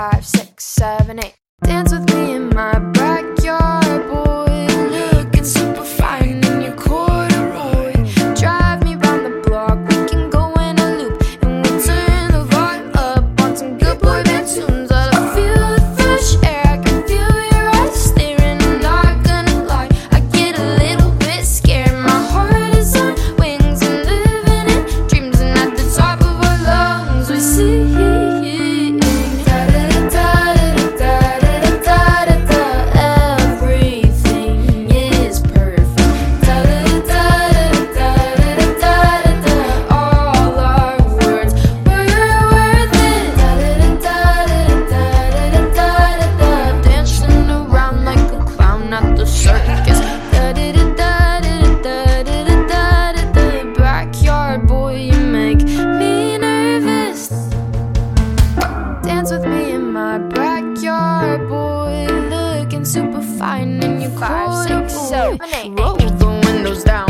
five, six, seven, eight. everything super fine and you cool. So. Roll the windows down.